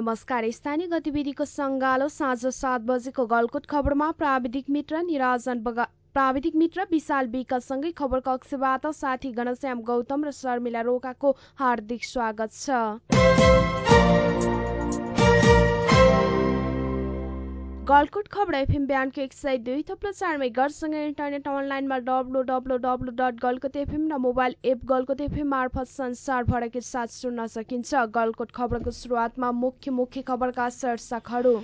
नमस्कार। स्थानीय गतिविधिको सङ्गालो साँझ सात बजेको गलकुट खबरमा प्राविधिक मित्र निराजन बगा प्राविधिक मित्र विशाल विकासँगै खबर कक्षबाट साथी घनश्याम गौतम र शर्मिला रोकाको हार्दिक स्वागत छ। गलकुट खबर एफएम बिहानको एक सय दुई थप्लो चार मेगरसँगै इन्टरनेट अनलाइनमा W W W dot Galkot FM र मोबाइल एप गलकुट एफएम मार्फत संसारभरकै साथ सुन्न सकिन्छ गलकुट खबरको सुरुवातमा मुख्य मुख्य खबरका शीर्षकहरू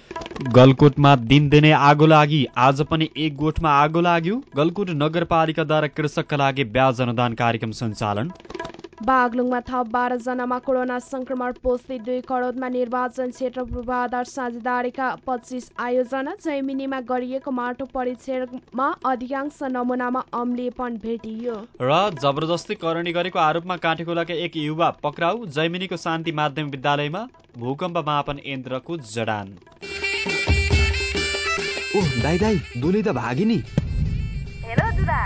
गलकुटमा दिनदिनै आगो लागि आज पनि एक गोठमा आगो लाग्यो गलकुट नगरपालिकाद्वारा कृषकका लागि ब्याज अनुदान कार्यक्रम सञ्चालन बागलुङमा थप बाह्रजनामा कोरोना संक्रमण पुष्टि दुई करोडमा निर्वाचन क्षेत्र पूर्वाधार साझेदारीका पच्चिस आयोजना जैमिनीमा गरिएको माटो परीक्षणमा अधिकांश नमुनामा अम्लिएपन भेटियो। र जबरजस्ती करणी गरेको आरोपमा काठेकोलाका एक युवा पक्राउ जैमिनीको शान्ति माध्यमिक विद्यालयमा भूकम्प मापन यन्त्रको जडान। ओ दाई दाई दुली त भागिनी। हेलो दुदा।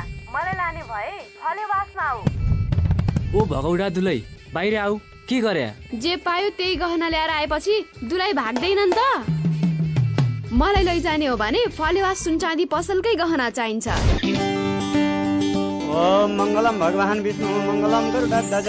ओ भगौडा दुलै बाहिर आऊ के गरे? जे पायो त्यही गहना ल्याएर आएपछि दुलाई भाग्दैन नि त। मलाई लैजाने हो भने फलेवा सुनचाँदी पसलकै गहना चाहिन्छ। ओम मङ्गलम भगवान् विष्णु मङ्गलम गरुडध्वज।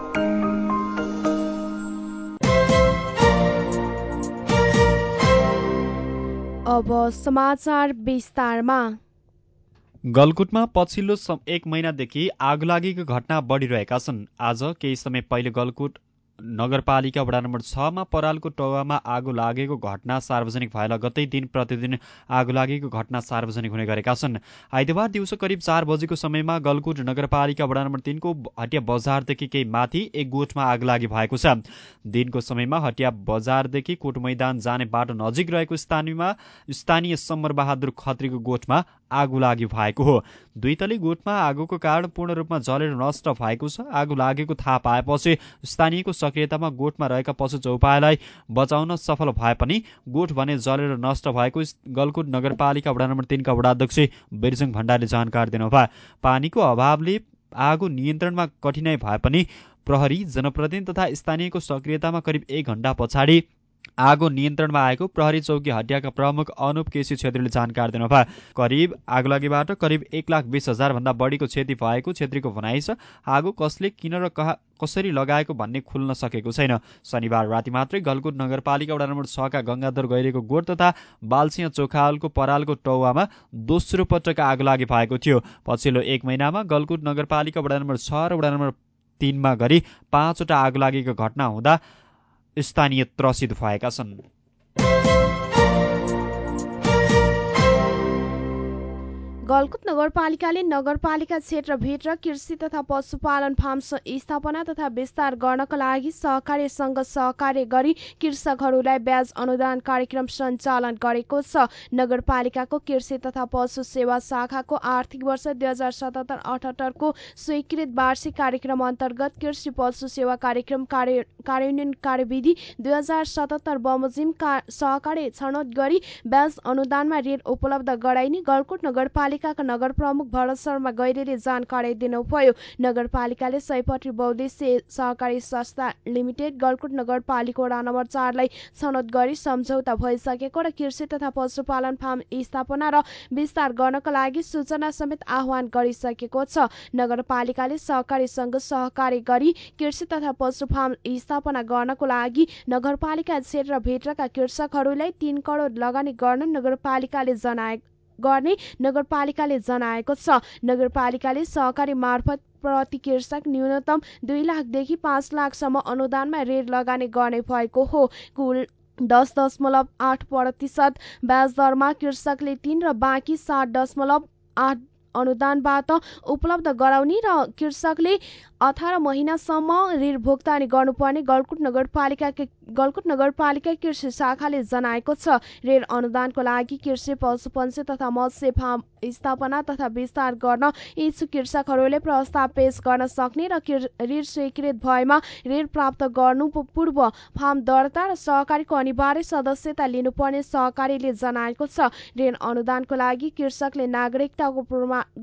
अब समाचार विस्तारमा। गलकुटमा पछिल्लो एक महिनादेखि आगलागीको घटना बढिरहेका छन्। आज केही समय पहिले गलकुट नगरपालिका वडा नम्बर छमा परालको टौवामा आगो लागेको घटना सार्वजनिक भए लगत्तै दिन प्रतिदिन आगो लागेको घटना सार्वजनिक हुने गरेका छन्। आइतबार दिउँसो करिब चार बजेको समयमा गलकुट नगरपालिका वडा नम्बर तिनको हटिया बजारदेखि केही माथि एक गोठमा आग लागि भएको छ। दिनको समयमा हटिया बजारदेखि कोट मैदान जाने बाटो नजिक रहेको स्थानीयमा स्थानीय समर बहादुर खत्रीको गोठमा आगो लागि भएको हो। दुई तली गोठमा आगोको कारण पूर्ण रूपमा जलेर नष्ट भएको छ। आगो लागेको थाहा पाएपछि स्थानीयको सक्रियतामा गोठमा रहेका पशु चौपायालाई बचाउन सफल भए पनि गोठ भने जलेर नष्ट भएको गलकुट नगरपालिका वडा नम्बर तिनका वडाध्यक्ष बिरजङ भण्डारीले जानकारी दिनुभयो। पानीको अभावले आगो नियन्त्रणमा कठिनाई भए पनि प्रहरी जनप्रतिनिधि तथा स्थानीयको सक्रियतामा करिब एक घण्टा पछाडि आगो नियन्त्रणमा आएको प्रहरी चौकी हटियाका प्रमुख अनुप केसी छेत्रीले जानकारी दिनुभयो। करिब आगलागीबाट करिब एक लाख बिस भन्दा बढीको क्षति भएको छेत्रीको भनाइ छ आगो कसले किन र कहाँ कसरी लगाएको भन्ने खुल्न सकेको छैन। शनिबार राति मात्रै गलकुट नगरपालिका वडा नम्बर छका गङ्गाधर गैरेको गोठ तथा बालसिंह चोखालको परालको टौवामा दोस्रो पटक आगो लागि भएको थियो। पछिल्लो एक महिनामा गलकुट नगरपालिका वडा नम्बर छ र वडा नम्बर तिनमा गरी पाँचवटा आगो लागेको घटना हुँदा स्थानीय त्रसित भएका छन्। गलकुट नगरपालिकाले नगरपालिका क्षेत्रभित्र कृषि तथा पशुपालन फार्म स्थापना तथा विस्तार गर्नका लागि सहकारी सङ्घ सहकार्य गरी कृषकहरूलाई ब्याज अनुदान कार्यक्रम सञ्चालन गरेको छ। नगरपालिकाको कृषि तथा पशु सेवा शाखाको आर्थिक वर्ष दुई हजार सतहत्तर अठहत्तरको स्वीकृत वार्षिक कार्यक्रम अन्तर्गत कृषि पशु सेवा कार्यक्रम कार्य कार्यान्वयन कार्यविधि दुई हजार सतहत्तर बमोजिम सहकार्य छनौट गरी ब्याज अनुदानमा ऋण उपलब्ध गराइने गलकुट नगरपालिका नगरपालिकाका नगर प्रमुख भरत शर्मा गैरेले जानकारी दिनुभयो नगरपालिकाले सयपत्री बौद्धिस्य सहकारी संस्था लिमिटेड गलकुट नगरपालिका वडा नम्बर चारलाई छनौट गरी सम्झौता भइसकेको र कृषि तथा पशुपालन फार्म स्थापना र विस्तार गर्नका लागि सूचना समेत आह्वान गरिसकेको छ। नगरपालिकाले सहकारी सङ्घ सहकारी गरी कृषि तथा पशु फार्म स्थापना गर्नको लागि नगरपालिका क्षेत्रभित्रका कृषकहरूलाई तीन करोड लगानी गर्न नगरपालिकाले जनाए गर्ने नगरपालिकाले जनाएको छ। नगरपालिकाले सहकारी मार्फत प्रति कृषक न्यूनतम दुई लाखदेखि पाँच लाखसम्म अनुदानमा ऋण लगानी गर्ने भएको हो। कुल दस दशमलव आठ प्रतिशत ब्याज दरमा कृषकले तिन र बाँकी सात दशमलव आठ अनुदानबाट उपलब्ध गराउने र कृषकले अठार महिनासम्म ऋण भुक्तानी गर्नुपर्ने गलकुट नगरपालिका गलकुट नगरपालिका कृषि शाखाले जनाएको छ। ऋण अनुदानको लागि कृषि पशुपन्छी तथा मत्स्य फार्म स्थापना तथा विस्तार गर्न इच्छुक कृषकहरूले प्रस्ताव पेश गर्न सक्ने र ऋण स्वीकृत भएमा ऋण प्राप्त गर्नु पूर्व फार्म दर्ता र सहकारीको अनिवार्य सदस्यता लिनुपर्ने सहकारीले जनाएको छ। ऋण अनुदानको लागि कृषकले नागरिकताको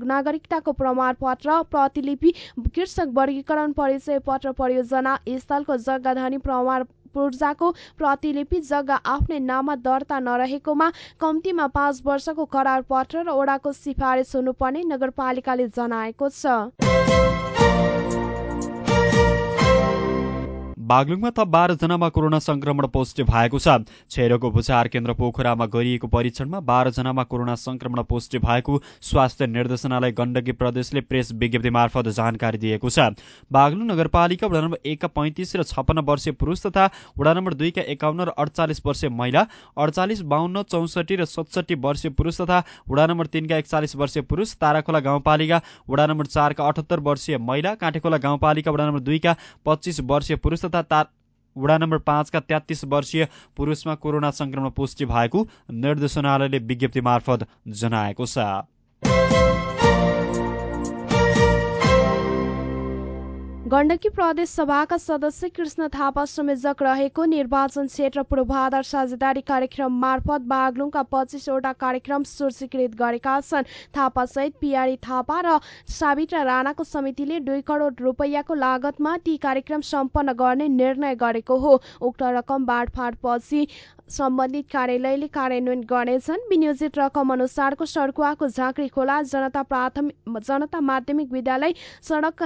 नागरिकताको प्रमाणपत्र प्रतिलिपि कृषक वर्गीकरण परिचय पत्र परियोजना स्थलको जग्गाधनी प्रमाण पूर्जाको प्रतिलिपि जग्गा आफ्नै नाममा दर्ता नरहेकोमा कम्तीमा पाँच वर्षको करार पत्र र ओडाको सिफारिस हुनुपर्ने नगरपालिकाले जनाएको छ। बागलुङमा थप बाह्रजनामा कोरोना संक्रमण पोजिटिभ भएको छ। छेरोको उपचार केन्द्र पोखरामा गरिएको परीक्षणमा बाह्रजनामा कोरोना संक्रमण पोजिटिभ भएको स्वास्थ्य निर्देशनालय गण्डकी प्रदेशले प्रेस विज्ञप्ति मार्फत जानकारी दिएको छ। बागलुङ नगरपालिका वडा नम्बर एकका पैँतिस र छप्पन्न वर्षीय पुरुष तथा वडा नम्बर दुईका एकाउन्न र अडचालिस वर्षीय महिला अडचालिस बाहन्न चौसठी र सतसठी वर्षीय पुरुष तथा वडा नम्बर तिनका एकचालिस वर्षीय पुरुष ताराखोला गाउँपालिका वडा नम्बर चारका अठहत्तर वर्षीय महिला काँटेखोला गाउँपालिका वडा नम्बर दुईका पच्चिस वर्षीय पुरुष तथा तथा वडा नम्बर पाँचका तेत्तिस वर्षीय पुरुषमा कोरोना संक्रमण पुष्टि भएको निर्देशनालयले विज्ञप्ति मार्फत जनाएको छ। गण्डकी प्रदेश सभाका सदस्य कृष्ण थापा संयोजक रहेको निर्वाचन क्षेत्र पूर्वाधार साझेदारी कार्यक्रम मार्फत बागलुङका पच्चिसवटा कार्यक्रम सूचीकृत गरेका छन्। थापा सहित पियारी थापा र सावित्रा राणाको समितिले दुई करोड रुपियाँको लागतमा ती कार्यक्रम सम्पन्न गर्ने निर्णय गरेको हो। उक्त रकम बाँडफाँडपछि सम्बन्धित कार्यालयले कार्यान्वयन गर्नेछन्। विनियोजित रकम अनुसारको सडकुवाको झाँक्री खोला जनता प्राथमिक जनता माध्यमिक विद्यालय सडक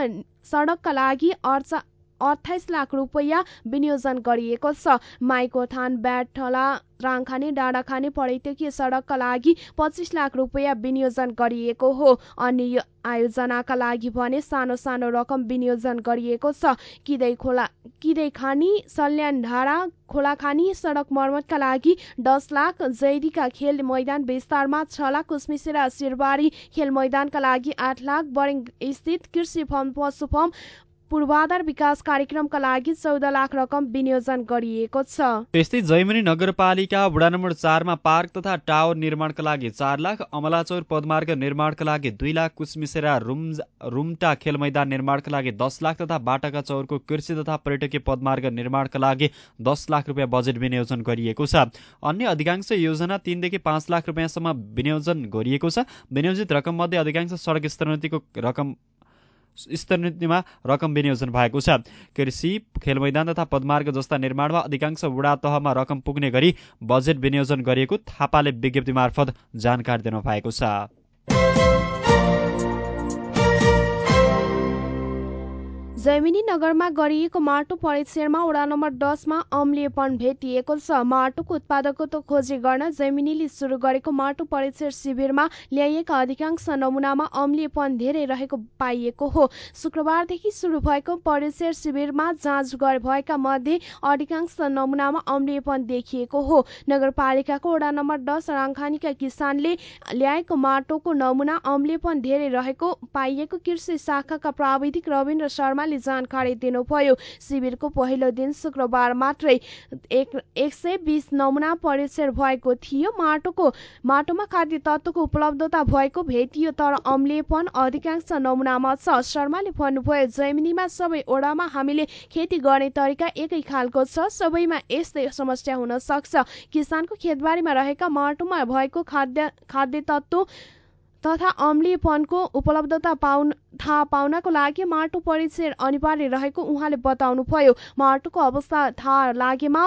सडकका लागि अर्चा अठाइस लाख रुपियाँ विनियोजन गरिएको छ। माइकोथान ब्याटला राङखाने डाँडाखाने पर्यटकीय सडकका लागि पच्चिस लाख रुपियाँ विनियोजन गरिएको हो। अन्य आयोजनाका लागि भने सानो सानो रकम विनियोजन गरिएको छ। किदै खोला किदै खानी सल्यान धारा खोलाखानी सडक मर्मतका लागि दस लाख जैदीका खेल मैदान विस्तारमा छ लाख कुसमिसेरा सिरबारी खेल मैदानका लागि आठ लाख बरेङ स्थित कृषि फर्म पशु फर्म पूर्वाधार विकास कार्यक्रमका लागि चौध लाख रकम विनियोजन गरिएको छ। त्यस्तै जैमनी नगरपालिका वडा नम्बर चारमा पार्क तथा टावर निर्माणका लागि चार लाख अमलाचौर पदमार्ग निर्माणका लागि दुई लाख कुचमिसेरा रुम रुम्टा खेल मैदान निर्माणका लागि दस लाख तथा बाटाका चौरको कृषि तथा पर्यटकीय पदमार्ग निर्माणका लागि दस लाख रुपियाँ बजेट विनियोजन गरिएको छ। अन्य अधिकांश योजना तीनदेखि पाँच लाख रुपियाँसम्म विनियोजन गरिएको छ। विनियोजित रकम मध्ये अधिकांश सडक स्तरोन्नतिको रकम स्तरनीतिमा रकम विनियोजन भएको छ। कृषि खेल मैदान तथा पदमार्ग जस्ता निर्माणमा अधिकांश वडा तहमा रकम पुग्ने गरी बजेट विनियोजन गरिएको थापाले विज्ञप्ति मार्फत जानकारी दिनु भएको छ। जैमिनी नगरमा गरिएको माटो परीक्षणमा वडा नम्बर दसमा अम्लिएपन भेटिएको छ। माटोको उत्पादकत्व खोजी गर्न जैमिनीले सुरु गरेको माटो परीक्षण शिविरमा ल्याइएका अधिकांश नमुनामा अम्लिएपन धेरै रहेको पाइएको हो। शुक्रबारदेखि सुरु भएको परीक्षण शिविरमा जाँच भएका मध्ये अधिकांश नमुनामा अम्लिएपन देखिएको हो। नगरपालिकाको वडा नम्बर दस राङखानीका किसानले ल्याएको माटोको नमुना अम्लिएपन धेरै रहेको पाइएको कृषि शाखाका प्राविधिक रविन्द्र शर्माले जानकारी दिनुभयो। शिविरको पहिलो दिन शुक्रबार मात्रै एक एक सय बिस नमुना परीक्षण भएको थियो। माटोको माटोमा खाद्य तत्त्वको उपलब्धता भएको भेटियो तर अम्लिएपन अधिकांश नमुनामा छ। शर्माले भन्नुभयो जैमिनीमा सबै ओडामा हामीले खेती गर्ने तरिका एकै खालको छ। सबैमा यस्तै समस्या हुन सक्छ। किसानको खेतबारीमा रहेका माटोमा भएको खाद्य खाद्य तत्त्व तथा अम्लीपनको उपलब्धता पाउन थाहा पाउनको लागि माटो परीक्षण अनिवार्य रहेको उहाँले बताउनुभयो। माटोको अवस्था थाहा लागेमा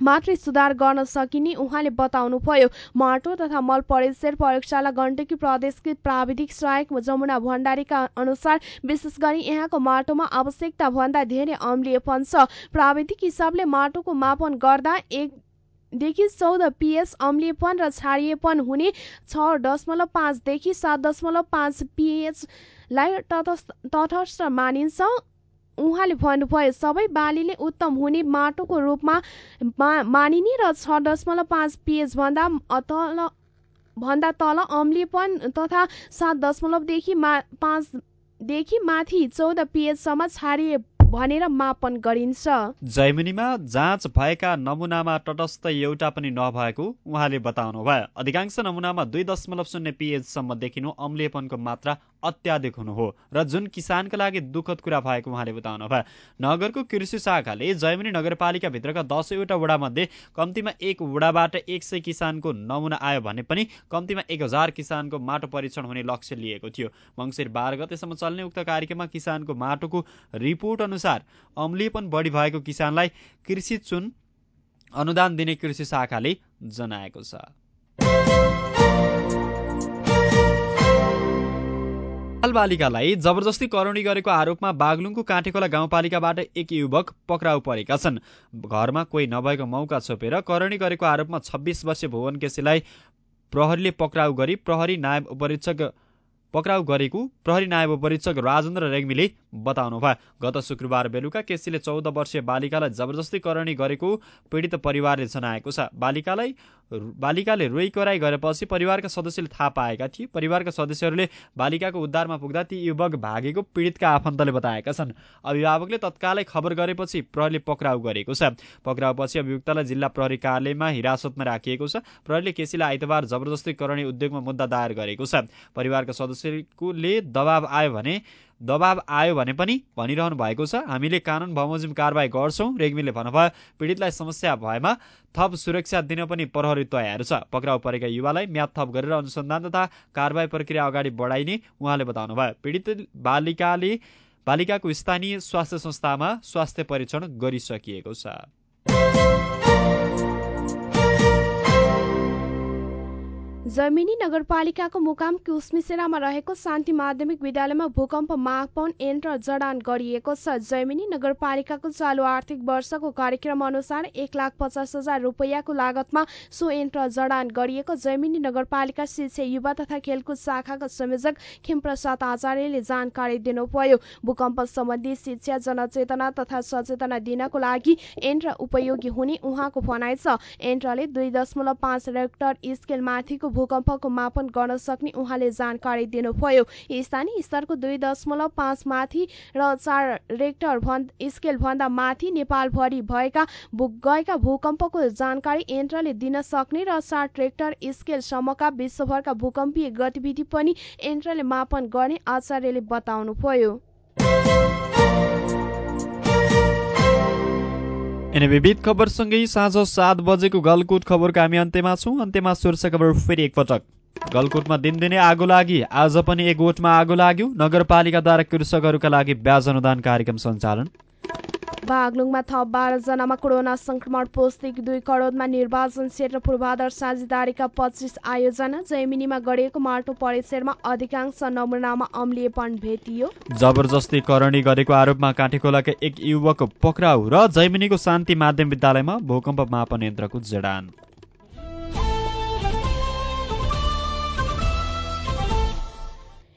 मात्रै सुधार गर्न सकिने उहाँले बताउनुभयो। माटो तथा मल परीक्षण प्रयोगशाला गण्डकी प्रदेशकृत प्राविधिक सहायक जमुना भण्डारीका अनुसार विशेष गरी यहाँको माटोमा आवश्यकता भन्दा धेरै अम्लिएपन छ। प्राविधिक हिसाबले माटोको मापन गर्दा एक देखि चौध पिएस अम्लिएपन र छाडिएपन हुने छ दशमलव पाँचदेखि सात दशमलव पाँच पिएचलाई तटस्थ मानिन्छ। उहाँले भन्नुभयो सबै बालीले उत्तम हुने माटोको रूपमा मा, मानिने र छ दशमलव पाँच पिएच भन्दा तल भन्दा तल अम्लिएपन तथा सात दशमलवदेखि मा पाँचदेखि माथि चौध पिएचसम्म छाडिए भनेर मापन गरिन्छ। जैमिनीमा जाँच भएका नमुनामा तटस्थ एउटा पनि नभएको उहाँले बताउनु भयो अधिकांश नमुनामा दुई दशमलव शून्य पिएचसम्म देखिनु अम्लिएपनको मात्रा अत्याधिक हुनु हो र जुन किसानका लागि दुःखद कुरा भएको उहाँले बताउनु भयो। नगरको कृषि शाखाले जैमिनी नगरपालिकाभित्रका दसैँवटा वडामध्ये कम्तीमा एक वडाबाट एक सय किसानको नमुना आयो भने पनि कम्तीमा एक हजार किसानको माटो परीक्षण हुने लक्ष्य लिएको थियो। मङ्सिर बाह्र गतेसम्म चल्ने उक्त कार्यक्रममा किसानको माटोको रिपोर्ट अनुसार अम्लिएपन बढी भएको किसानलाई कृषि चुन अनुदान दिने कृषि शाखाले जनाएको छ। बालिकालाई जबरजस्ती करौणी गरेको आरोपमा बागलुङको काँटेखोला गाउँपालिकाबाट एक युवक पक्राउ परेका छन्। घरमा कोही नभएको मौका छोपेर करणी गरेको आरोपमा छब्बिस वर्षीय भुवन केसीलाई प्रहरीले पक्राउ गरी प्रहरी नायब उपरीक्षक पक्राउ गरेको प्रहरी नायब उपरीक्षक राजेन्द्र रेग्मीले बताउनु भयो गत शुक्रबार बेलुका केसीले चौध वर्षीय बालिकालाई जबरजस्ती करणी गरेको पीडित परिवारले जनाएको छ। बालिकालाई बालिकाले रोइ कराई गरेपछि परिवारका सदस्यले थाहा पाएका थिए। परिवारका सदस्यहरूले बालिकाको उद्धारमा पुग्दा ती युवक भागेको पीडितका आफन्तले बताएका छन्। अभिभावकले तत्कालै खबर गरेपछि प्रहरीले पक्राउ गरेको छ। पक्राउपछि अभियुक्तलाई जिल्ला प्रहरी कार्यालयमा हिरासतमा राखिएको छ। प्रहरीले केसीलाई आइतबार जबरजस्ती करणी उद्योगमा मुद्दा दायर गरेको छ। परिवारका सदस्यले दबाव आयो भने दबाव आयो भने पनि भनिरहनु भएको छ। हामीले कानुन बमोजिम कारवाही गर्छौँ रेग्मीले भन्नुभयो पीडितलाई समस्या भएमा थप सुरक्षा दिन पनि प्रहरी तयार छ। पक्राउ परेका युवालाई म्याद थप गरेर अनुसन्धान तथा कारवाही प्रक्रिया अगाडि बढाइने उहाँले बताउनुभयो। पीडित बालिकाले बालिकाको स्थानीय स्वास्थ्य संस्थामा स्वास्थ्य परीक्षण गरिसकिएको छ। जैमिनी नगरपालिकाको मुकाम कुसमिसेरामा रहेको शान्ति माध्यमिक विद्यालयमा भूकम्प मापन यन्त्र जडान गरिएको छ। जैमिनी नगरपालिकाको चालु आर्थिक वर्षको कार्यक्रम अनुसार एक लाख पचास हजार रुपियाँको लागतमा सो यन्त्र जडान गरिएको जैमिनी नगरपालिका शिक्षा युवा तथा खेलकुद शाखाका संयोजक खेमप्रसाद आचार्यले जानकारी दिनुभयो। भूकम्प सम्बन्धी शिक्षा जनचेतना तथा सचेतना दिनको लागि यन्त्र उपयोगी हुने उहाँको भनाइ छ। यन्त्रले दुई दशमलव पाँच रेक्टर स्केल भूकम्पको मापन गर्न सक्ने उहाँले जानकारी दिनुभयो। स्थानीय स्तरको दुई दशमलव पाँच माथि र चार रेक्टर स्केल भन्दा माथि नेपालभरि भएका गएका भूकम्पको जानकारी यन्त्रले दिन सक्ने र सात रेक्टर स्केलसम्मका विश्वभरका भूकम्पीय गतिविधि पनि यन्त्रले मापन गर्ने आचार्यले बताउनुभयो। यिनै विविध खबरसँगै साँझ सात बजेको गलकुट खबरको हामी अन्त्यमा छौँ। अन्त्यमा शीर्ष खबर फेरि एकपटक। गलकुटमा दिनदिनै आगो लागि आज पनि एक गोठमा आगो लाग्यो। नगरपालिकाद्वारा कृषकहरूका लागि ब्याज अनुदान कार्यक्रम सञ्चालन। बागलुङमा थप बाह्रजनामा कोरोना संक्रमण पुष्टि दुई करोडमा निर्वाचन क्षेत्र पूर्वाधार साझेदारीका पच्चिस आयोजना जैमिनीमा गरिएको माटो परीक्षणमा अधिकांश नमुनामा अम्लिएपन भेटियो। जबरजस्ती करणी गरेको आरोपमा काठेखोलाका एक युवक पक्राउ र जैमिनीको शान्ति माध्यम विद्यालयमा भूकम्प मापन यन्त्रको जडान।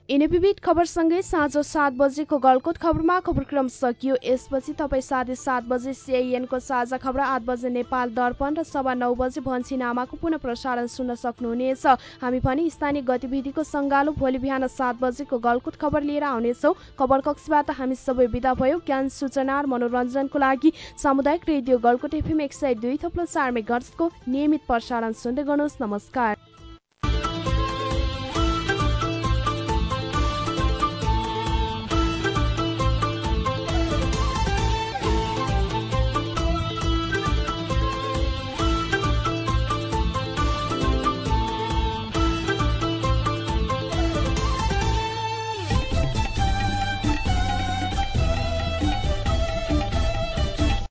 विविध खबरसँगै साँझ सात बजेको गलकोट खबरमा खबरक्रम सकियो। यसपछि तपाईँ साढे सात बजे सिआइएनको साझा खबर आठ बजे नेपाल दर्पण र सभा नौ बजे भन्छी नामाको पुनः प्रसारण सुन्न सक्नुहुनेछ। हामी पनि स्थानीय गतिविधिको सङ्गालो भोलि बिहान सात बजेको गलकुट खबर लिएर आउनेछौँ। खबर कक्षबाट हामी सबै विदा भयो। ज्ञान सूचना र मनोरञ्जनको लागि सामुदायिक रेडियो गलकुट एफएम एक सय दुई थप्लो चार मेगर्सको नियमित प्रसारण सुन्दै गर्नुहोस्। नमस्कार।